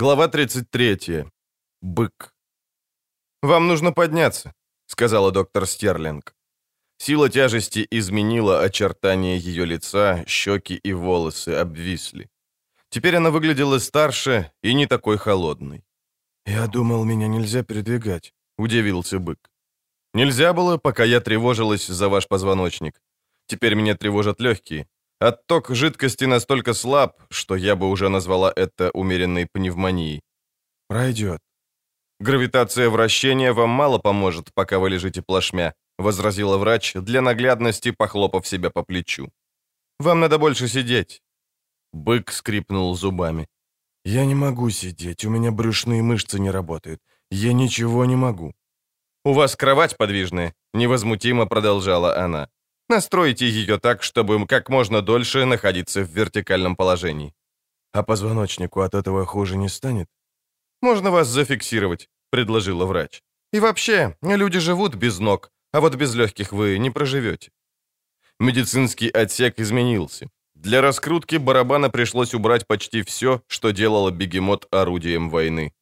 Глава 33. Бык. «Вам нужно подняться», — сказала доктор Стерлинг. Сила тяжести изменила очертания ее лица, щеки и волосы обвисли. Теперь она выглядела старше и не такой холодной. «Я думал, меня нельзя передвигать», — удивился бык. «Нельзя было, пока я тревожилась за ваш позвоночник. Теперь меня тревожат легкие. Отток жидкости настолько слаб, что я бы уже назвала это умеренной пневмонией. Пройдет. Гравитация вращения вам мало поможет, пока вы лежите плашмя, возразила врач, для наглядности похлопав себя по плечу. Вам надо больше сидеть. Бык скрипнул зубами. Я не могу сидеть, у меня брюшные мышцы не работают. Я ничего не могу. У вас кровать подвижная, невозмутимо продолжала она. Настройте ее так, чтобы как можно дольше находиться в вертикальном положении. А позвоночнику от этого хуже не станет? Можно вас зафиксировать, предложила врач. И вообще, люди живут без ног, а вот без легких вы не проживете. Медицинский отсек изменился. Для раскрутки барабана пришлось убрать почти все, что делало бегемот орудием войны.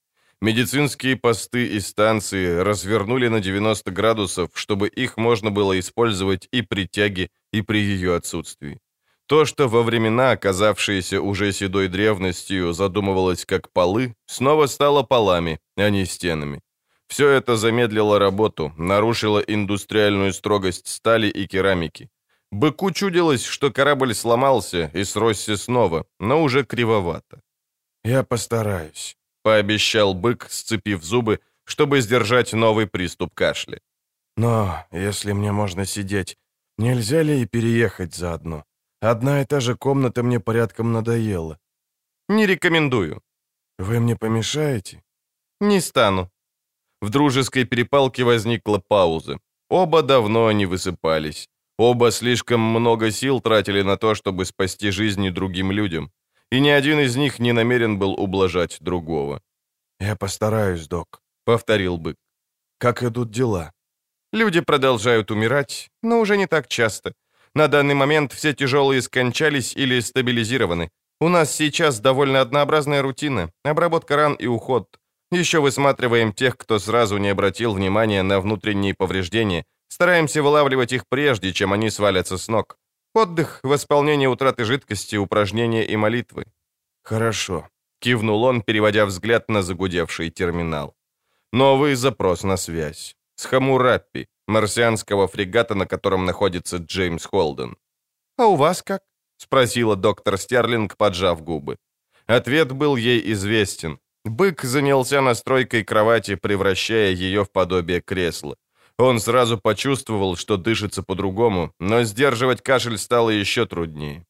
Медицинские посты и станции развернули на 90 градусов, чтобы их можно было использовать и при тяге, и при ее отсутствии. То, что во времена, оказавшиеся уже седой древностью, задумывалось как полы, снова стало полами, а не стенами. Все это замедлило работу, нарушило индустриальную строгость стали и керамики. Быку чудилось, что корабль сломался и сросся снова, но уже кривовато. «Я постараюсь», пообещал бык, сцепив зубы, чтобы сдержать новый приступ кашля. «Но если мне можно сидеть, нельзя ли и переехать заодно? Одна и та же комната мне порядком надоела». «Не рекомендую». «Вы мне помешаете?» «Не стану». В дружеской перепалке возникла пауза. Оба давно не высыпались. Оба слишком много сил тратили на то, чтобы спасти жизни другим людям и ни один из них не намерен был ублажать другого. «Я постараюсь, док», — повторил бык. «Как идут дела?» «Люди продолжают умирать, но уже не так часто. На данный момент все тяжелые скончались или стабилизированы. У нас сейчас довольно однообразная рутина, обработка ран и уход. Еще высматриваем тех, кто сразу не обратил внимания на внутренние повреждения, стараемся вылавливать их прежде, чем они свалятся с ног. Отдых, восполнение утраты жидкости, упражнения и молитвы. Хорошо, кивнул он, переводя взгляд на загудевший терминал. Новый запрос на связь. С Хамураппи, марсианского фрегата, на котором находится Джеймс Холден. «А у вас как?» — спросила доктор Стерлинг, поджав губы. Ответ был ей известен. Бык занялся настройкой кровати, превращая ее в подобие кресла. Он сразу почувствовал, что дышится по-другому, но сдерживать кашель стало еще труднее.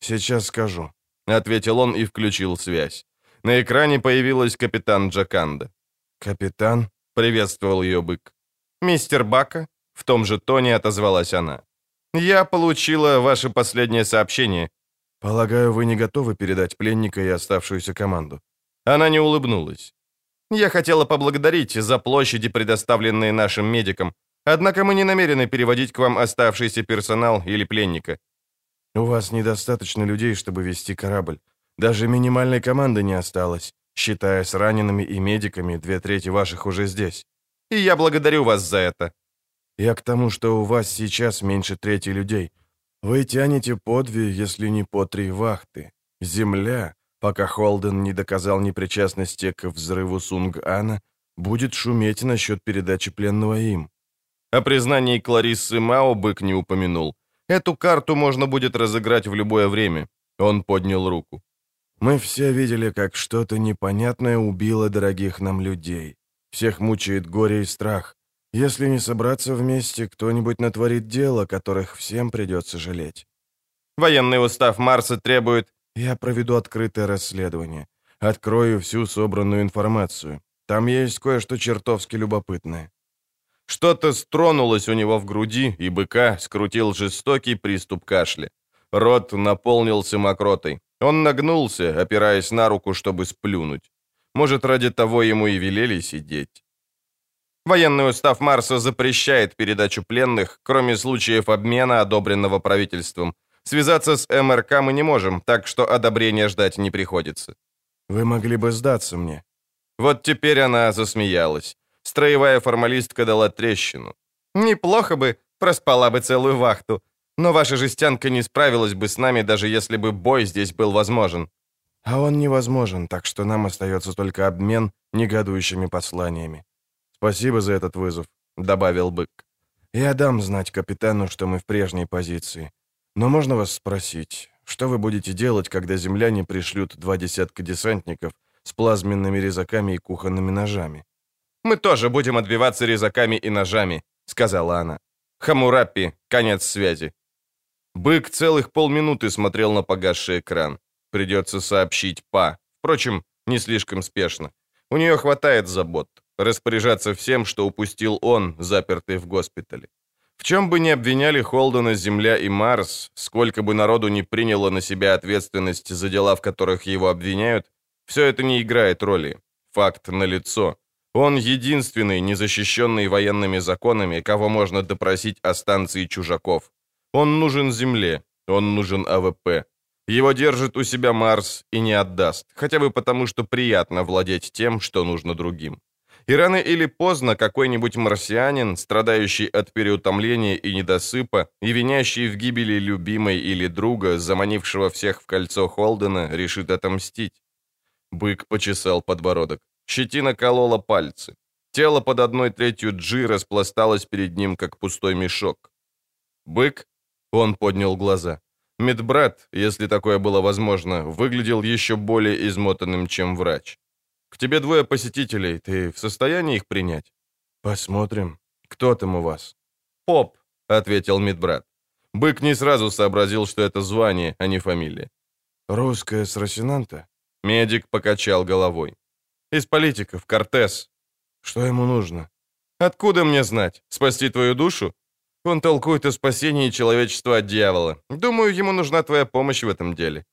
«Сейчас скажу», — ответил он и включил связь. На экране появилась капитан Джаканда. «Капитан?» — приветствовал ее бык. «Мистер Бака?» — в том же тоне отозвалась она. «Я получила ваше последнее сообщение». «Полагаю, вы не готовы передать пленника и оставшуюся команду?» Она не улыбнулась. Я хотела поблагодарить за площади, предоставленные нашим медикам, однако мы не намерены переводить к вам оставшийся персонал или пленника». «У вас недостаточно людей, чтобы вести корабль. Даже минимальной команды не осталось, считая с ранеными и медиками, две трети ваших уже здесь. И я благодарю вас за это». «Я к тому, что у вас сейчас меньше трети людей. Вы тянете по две, если не по три вахты. Земля пока Холден не доказал непричастности к взрыву Сунг-Ана, будет шуметь насчет передачи пленного им. О признании Клариссы Мао Бык не упомянул. Эту карту можно будет разыграть в любое время. Он поднял руку. Мы все видели, как что-то непонятное убило дорогих нам людей. Всех мучает горе и страх. Если не собраться вместе, кто-нибудь натворит дело, которых всем придется жалеть. Военный устав Марса требует я проведу открытое расследование. Открою всю собранную информацию. Там есть кое-что чертовски любопытное». Что-то стронулось у него в груди, и быка скрутил жестокий приступ кашля. Рот наполнился мокротой. Он нагнулся, опираясь на руку, чтобы сплюнуть. Может, ради того ему и велели сидеть. Военный устав Марса запрещает передачу пленных, кроме случаев обмена, одобренного правительством, Связаться с МРК мы не можем, так что одобрения ждать не приходится. Вы могли бы сдаться мне». Вот теперь она засмеялась. Строевая формалистка дала трещину. «Неплохо бы, проспала бы целую вахту. Но ваша жестянка не справилась бы с нами, даже если бы бой здесь был возможен». «А он невозможен, так что нам остается только обмен негодующими посланиями. Спасибо за этот вызов», — добавил бык. «Я дам знать капитану, что мы в прежней позиции. Но можно вас спросить, что вы будете делать, когда земляне пришлют два десятка десантников с плазменными резаками и кухонными ножами?» «Мы тоже будем отбиваться резаками и ножами», — сказала она. «Хамурапи, конец связи». Бык целых полминуты смотрел на погасший экран. Придется сообщить Па. Впрочем, не слишком спешно. У нее хватает забот. Распоряжаться всем, что упустил он, запертый в госпитале. В чем бы ни обвиняли Холдена Земля и Марс, сколько бы народу ни приняло на себя ответственность за дела, в которых его обвиняют, все это не играет роли. Факт налицо. Он единственный, незащищенный военными законами, кого можно допросить о станции чужаков. Он нужен Земле, он нужен АВП. Его держит у себя Марс и не отдаст, хотя бы потому, что приятно владеть тем, что нужно другим. И рано или поздно какой-нибудь марсианин, страдающий от переутомления и недосыпа, и винящий в гибели любимой или друга, заманившего всех в кольцо Холдена, решит отомстить. Бык почесал подбородок. Щетина колола пальцы. Тело под одной третью Джи распласталось перед ним, как пустой мешок. «Бык?» Он поднял глаза. Медбрат, если такое было возможно, выглядел еще более измотанным, чем врач. «К тебе двое посетителей. Ты в состоянии их принять?» «Посмотрим. Кто там у вас?» «Поп», — ответил медбрат. Бык не сразу сообразил, что это звание, а не фамилия. «Русская с Росинанта?» Медик покачал головой. Из политиков, Кортес. Что ему нужно? Откуда мне знать? Спасти твою душу? Он толкует о спасении человечества от дьявола. Думаю, ему нужна твоя помощь в этом деле.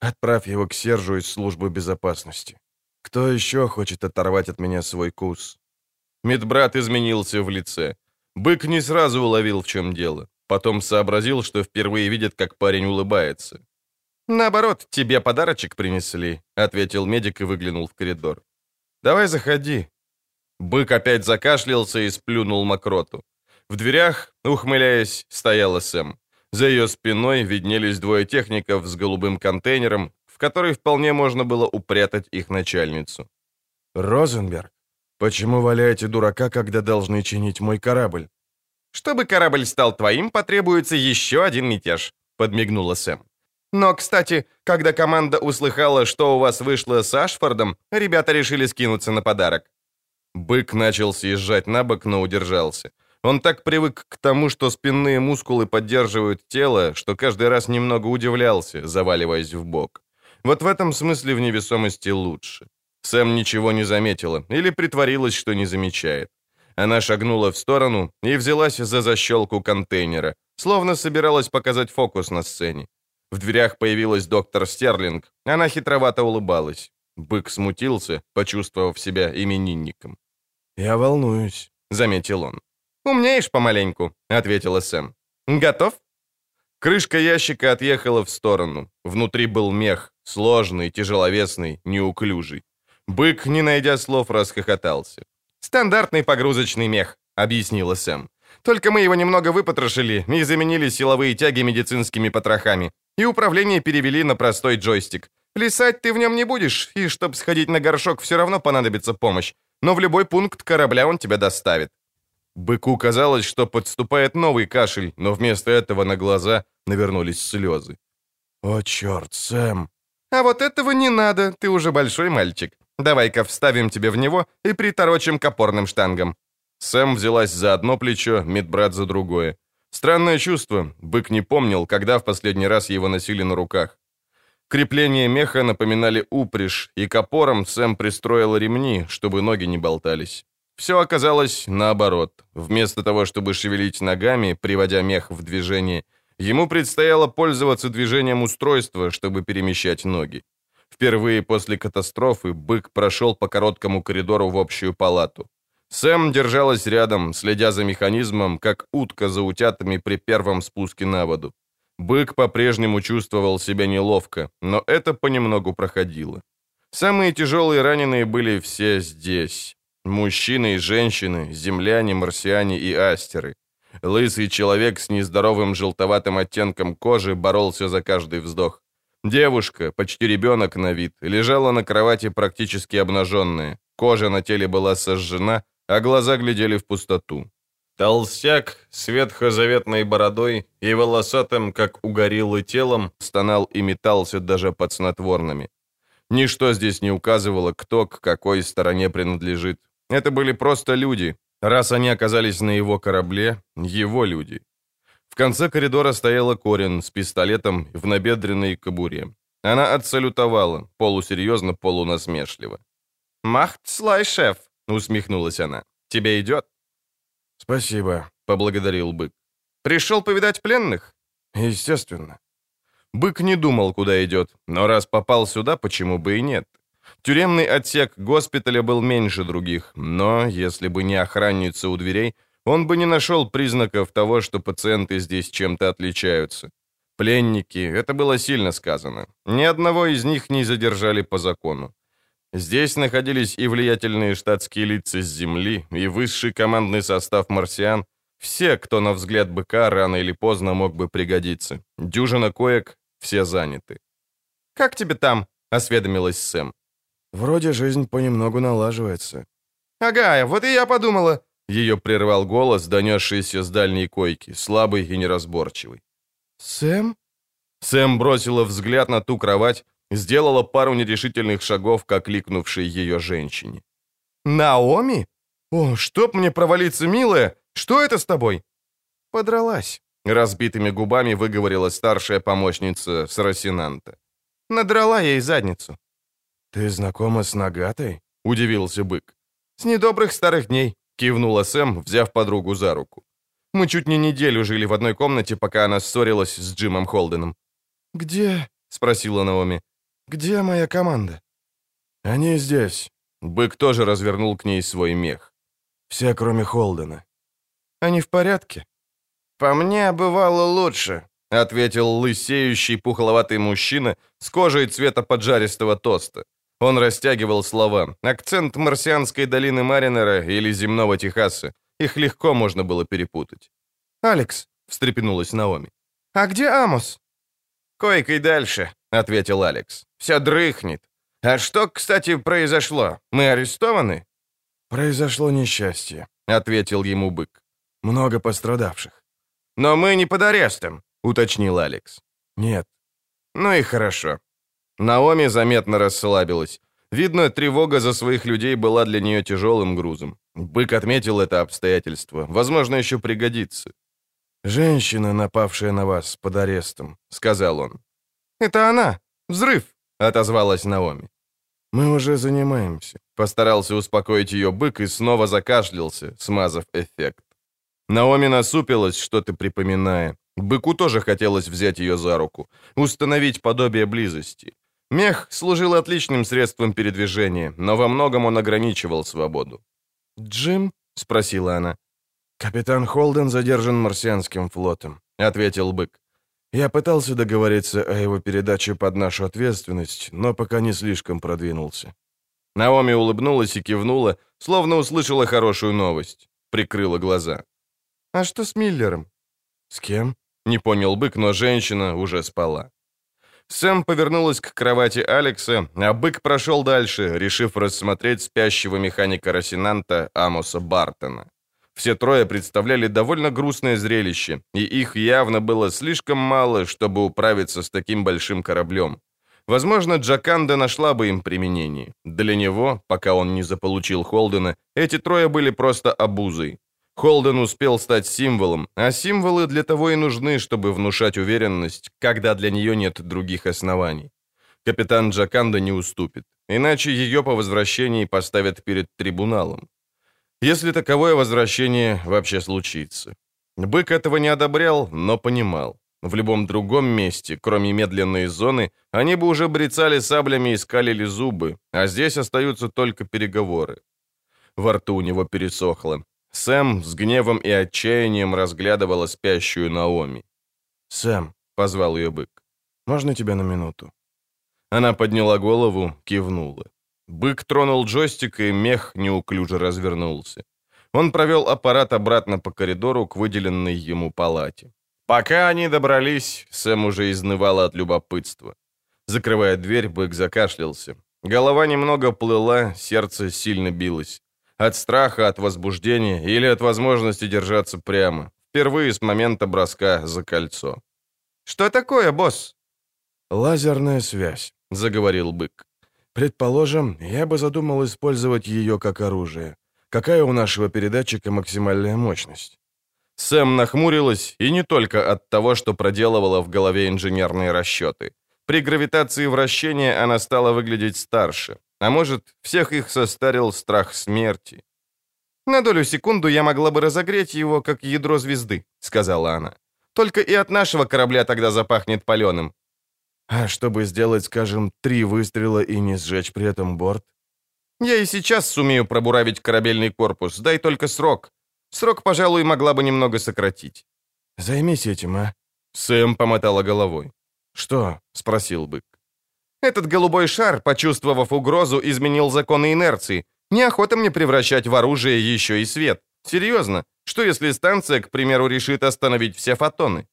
Отправь его к Сержу из службы безопасности. Кто еще хочет оторвать от меня свой кус? Медбрат изменился в лице. Бык не сразу уловил, в чем дело. Потом сообразил, что впервые видит, как парень улыбается. «Наоборот, тебе подарочек принесли», — ответил медик и выглянул в коридор. «Давай заходи». Бык опять закашлялся и сплюнул мокроту. В дверях, ухмыляясь, стояла Сэм. За ее спиной виднелись двое техников с голубым контейнером, в который вполне можно было упрятать их начальницу. «Розенберг, почему валяете дурака, когда должны чинить мой корабль?» «Чтобы корабль стал твоим, потребуется еще один мятеж», — подмигнула Сэм. «Но, кстати, когда команда услыхала, что у вас вышло с Ашфордом, ребята решили скинуться на подарок. Бык начал съезжать на бок, но удержался. Он так привык к тому, что спинные мускулы поддерживают тело, что каждый раз немного удивлялся, заваливаясь в бок. Вот в этом смысле в невесомости лучше. Сэм ничего не заметила или притворилась, что не замечает. Она шагнула в сторону и взялась за защелку контейнера, словно собиралась показать фокус на сцене. В дверях появилась доктор Стерлинг. Она хитровато улыбалась. Бык смутился, почувствовав себя именинником. «Я волнуюсь», — заметил он. «Умнеешь помаленьку», — ответила Сэм. «Готов?» Крышка ящика отъехала в сторону. Внутри был мех, сложный, тяжеловесный, неуклюжий. Бык, не найдя слов, расхохотался. «Стандартный погрузочный мех», — объяснила Сэм. «Только мы его немного выпотрошили и заменили силовые тяги медицинскими потрохами, и управление перевели на простой джойстик. Плясать ты в нем не будешь, и чтобы сходить на горшок, все равно понадобится помощь но в любой пункт корабля он тебя доставит. Быку казалось, что подступает новый кашель, но вместо этого на глаза навернулись слезы. «О, черт, Сэм!» «А вот этого не надо, ты уже большой мальчик. Давай-ка вставим тебе в него и приторочим к опорным штангам». Сэм взялась за одно плечо, медбрат за другое. Странное чувство, бык не помнил, когда в последний раз его носили на руках. Крепления меха напоминали упряжь, и к опорам Сэм пристроил ремни, чтобы ноги не болтались. Все оказалось наоборот. Вместо того, чтобы шевелить ногами, приводя мех в движение, ему предстояло пользоваться движением устройства, чтобы перемещать ноги. Впервые после катастрофы бык прошел по короткому коридору в общую палату. Сэм держалась рядом, следя за механизмом, как утка за утятами при первом спуске на воду. Бык по-прежнему чувствовал себя неловко, но это понемногу проходило. Самые тяжелые раненые были все здесь. Мужчины и женщины, земляне, марсиане и астеры. Лысый человек с нездоровым желтоватым оттенком кожи боролся за каждый вздох. Девушка, почти ребенок на вид, лежала на кровати практически обнаженная. Кожа на теле была сожжена, а глаза глядели в пустоту. Толстяк с ветхозаветной бородой и волосатым, как у гориллы телом, стонал и метался даже под снотворными. Ничто здесь не указывало, кто к какой стороне принадлежит. Это были просто люди. Раз они оказались на его корабле, его люди. В конце коридора стояла Корин с пистолетом в набедренной кобуре. Она отсалютовала, полусерьезно, полунасмешливо. «Махт слай, шеф!» — усмехнулась она. «Тебе идет?» «Спасибо», — поблагодарил бык. «Пришел повидать пленных?» «Естественно». Бык не думал, куда идет, но раз попал сюда, почему бы и нет? Тюремный отсек госпиталя был меньше других, но, если бы не охранница у дверей, он бы не нашел признаков того, что пациенты здесь чем-то отличаются. Пленники, это было сильно сказано. Ни одного из них не задержали по закону. Здесь находились и влиятельные штатские лица с земли, и высший командный состав марсиан, все, кто на взгляд быка рано или поздно мог бы пригодиться. Дюжина коек, все заняты. «Как тебе там?» — осведомилась Сэм. «Вроде жизнь понемногу налаживается». «Ага, вот и я подумала». Ее прервал голос, донесшийся с дальней койки, слабый и неразборчивый. «Сэм?» Сэм бросила взгляд на ту кровать, сделала пару нерешительных шагов к окликнувшей ее женщине. «Наоми? О, чтоб мне провалиться, милая! Что это с тобой?» «Подралась», — разбитыми губами выговорила старшая помощница Сарасинанта. «Надрала ей задницу». «Ты знакома с Нагатой?» — удивился бык. «С недобрых старых дней», — кивнула Сэм, взяв подругу за руку. «Мы чуть не неделю жили в одной комнате, пока она ссорилась с Джимом Холденом». «Где?» — спросила Наоми. «Где моя команда?» «Они здесь». Бык тоже развернул к ней свой мех. «Все, кроме Холдена». «Они в порядке?» «По мне, бывало лучше», — ответил лысеющий пухловатый мужчина с кожей цвета поджаристого тоста. Он растягивал слова. Акцент марсианской долины Маринера или земного Техаса. Их легко можно было перепутать. «Алекс», — встрепенулась Наоми. «А где Амос?» «Койкой дальше», — ответил Алекс. «Все дрыхнет. А что, кстати, произошло? Мы арестованы?» «Произошло несчастье», — ответил ему бык. «Много пострадавших». «Но мы не под арестом», — уточнил Алекс. «Нет». «Ну и хорошо». Наоми заметно расслабилась. Видно, тревога за своих людей была для нее тяжелым грузом. Бык отметил это обстоятельство. Возможно, еще пригодится. «Женщина, напавшая на вас под арестом», — сказал он. «Это она! Взрыв!» — отозвалась Наоми. «Мы уже занимаемся», — постарался успокоить ее бык и снова закашлялся, смазав эффект. Наоми насупилась, что-то припоминая. Быку тоже хотелось взять ее за руку, установить подобие близости. Мех служил отличным средством передвижения, но во многом он ограничивал свободу. «Джим?» — спросила она. «Капитан Холден задержан марсианским флотом», — ответил бык. «Я пытался договориться о его передаче под нашу ответственность, но пока не слишком продвинулся». Наоми улыбнулась и кивнула, словно услышала хорошую новость. Прикрыла глаза. «А что с Миллером?» «С кем?» — не понял бык, но женщина уже спала. Сэм повернулась к кровати Алекса, а бык прошел дальше, решив рассмотреть спящего механика-росинанта Амоса Бартона. Все трое представляли довольно грустное зрелище, и их явно было слишком мало, чтобы управиться с таким большим кораблем. Возможно, Джаканда нашла бы им применение. Для него, пока он не заполучил Холдена, эти трое были просто обузой. Холден успел стать символом, а символы для того и нужны, чтобы внушать уверенность, когда для нее нет других оснований. Капитан Джаканда не уступит, иначе ее по возвращении поставят перед трибуналом если таковое возвращение вообще случится. Бык этого не одобрял, но понимал. В любом другом месте, кроме медленной зоны, они бы уже брецали саблями и скалили зубы, а здесь остаются только переговоры. Во рту у него пересохло. Сэм с гневом и отчаянием разглядывала спящую Наоми. «Сэм», — позвал ее бык, — «можно тебя на минуту?» Она подняла голову, кивнула. Бык тронул джойстик, и мех неуклюже развернулся. Он провел аппарат обратно по коридору к выделенной ему палате. Пока они добрались, Сэм уже изнывала от любопытства. Закрывая дверь, бык закашлялся. Голова немного плыла, сердце сильно билось. От страха, от возбуждения или от возможности держаться прямо. Впервые с момента броска за кольцо. «Что такое, босс?» «Лазерная связь», — заговорил бык. «Предположим, я бы задумал использовать ее как оружие. Какая у нашего передатчика максимальная мощность?» Сэм нахмурилась, и не только от того, что проделывала в голове инженерные расчеты. При гравитации вращения она стала выглядеть старше. А может, всех их состарил страх смерти. «На долю секунду я могла бы разогреть его, как ядро звезды», — сказала она. «Только и от нашего корабля тогда запахнет паленым». «А чтобы сделать, скажем, три выстрела и не сжечь при этом борт?» «Я и сейчас сумею пробуравить корабельный корпус, дай только срок. Срок, пожалуй, могла бы немного сократить». «Займись этим, а?» Сэм помотала головой. «Что?» — спросил бык. «Этот голубой шар, почувствовав угрозу, изменил законы инерции. Неохота мне превращать в оружие еще и свет. Серьезно, что если станция, к примеру, решит остановить все фотоны?»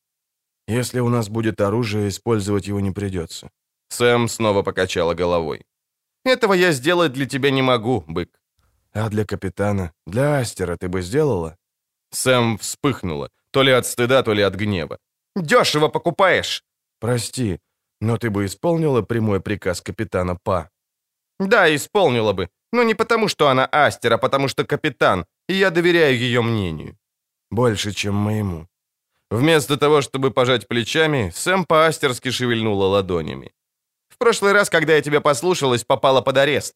«Если у нас будет оружие, использовать его не придется». Сэм снова покачала головой. «Этого я сделать для тебя не могу, бык». «А для капитана, для Астера ты бы сделала?» Сэм вспыхнула, то ли от стыда, то ли от гнева. «Дешево покупаешь!» «Прости, но ты бы исполнила прямой приказ капитана Па?» «Да, исполнила бы. Но не потому, что она Астер, а потому, что капитан, и я доверяю ее мнению». «Больше, чем моему». Вместо того, чтобы пожать плечами, Сэм по-астерски шевельнула ладонями. «В прошлый раз, когда я тебя послушалась, попала под арест».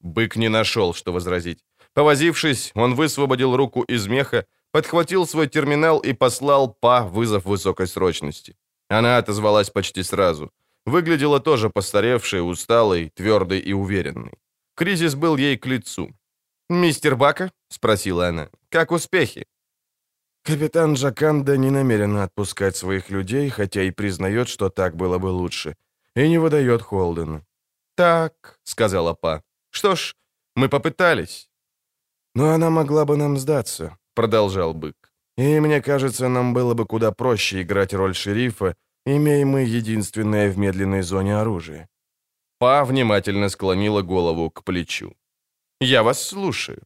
Бык не нашел, что возразить. Повозившись, он высвободил руку из меха, подхватил свой терминал и послал Па вызов высокой срочности. Она отозвалась почти сразу. Выглядела тоже постаревшей, усталой, твердой и уверенной. Кризис был ей к лицу. «Мистер Бака?» — спросила она. «Как успехи?» Капитан Джаканда не намерен отпускать своих людей, хотя и признает, что так было бы лучше, и не выдает Холдену. «Так», — сказала Па. «Что ж, мы попытались». «Но она могла бы нам сдаться», — продолжал бык. И мне кажется, нам было бы куда проще играть роль шерифа, имея мы единственное в медленной зоне оружие. Па внимательно склонила голову к плечу. «Я вас слушаю».